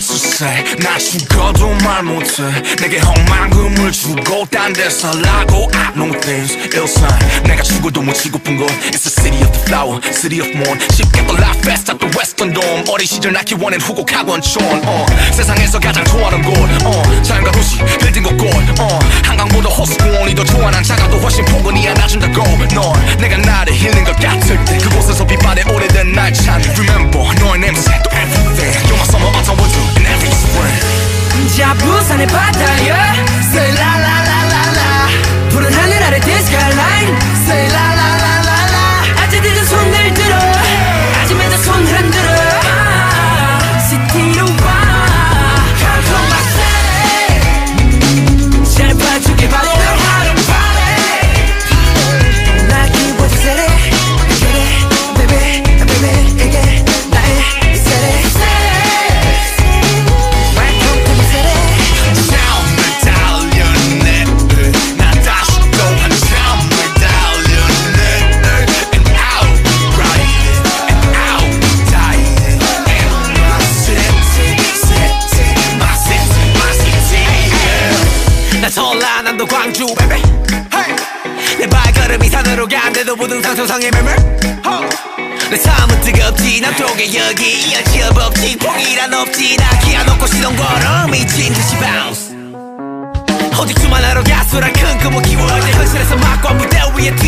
say 나 죽어도 말 못해. 내게 헛만금을 주고 딴 데서 라고 I know things 일상 내가 죽어도 못 치고픈 곳 It's the city of the flower city of morn 쉽게 또 life fast at the western dome. 어린 시절 낳기 원한 후곡 학원촌 어, 세상에서 가장 좋아하는 곳 어, 자연과 도시 빌딩과 꽃 어, 한강보다 호수공원이 더 좋아 난 작아도 훨씬 포근히 안아준다고 넌 내가 나를 힐링 것 같을 때 그곳에서 빛바래 오래된 날찬 Remember spring 자 부산의 바다야 발걸음이 산으로 간대도 부등산 소상의 매물? 내 삶은 뜨겁지 남쪽에 여기 열치업 없지 폭이란 없지. 나 기아 놓고 시동 걸어 미친 듯이 bounce. 오직 주만 하러 가수란 큰 꿈을 키워 내 현실에서 막과 무대 위에 뛰어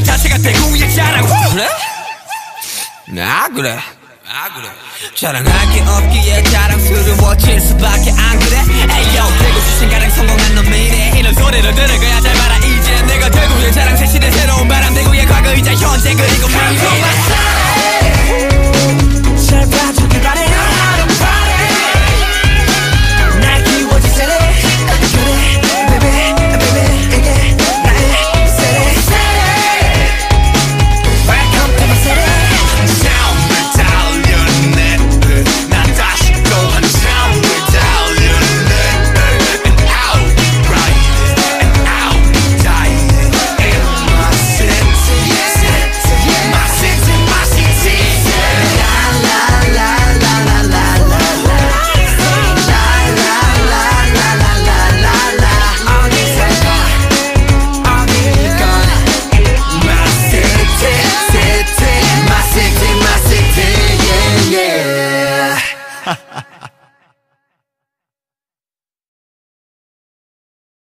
것 자체가 대구의 자랑. 그래? 아 그래. 아 그래. 자랑할 게 없기에 자랑